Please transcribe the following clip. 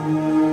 Música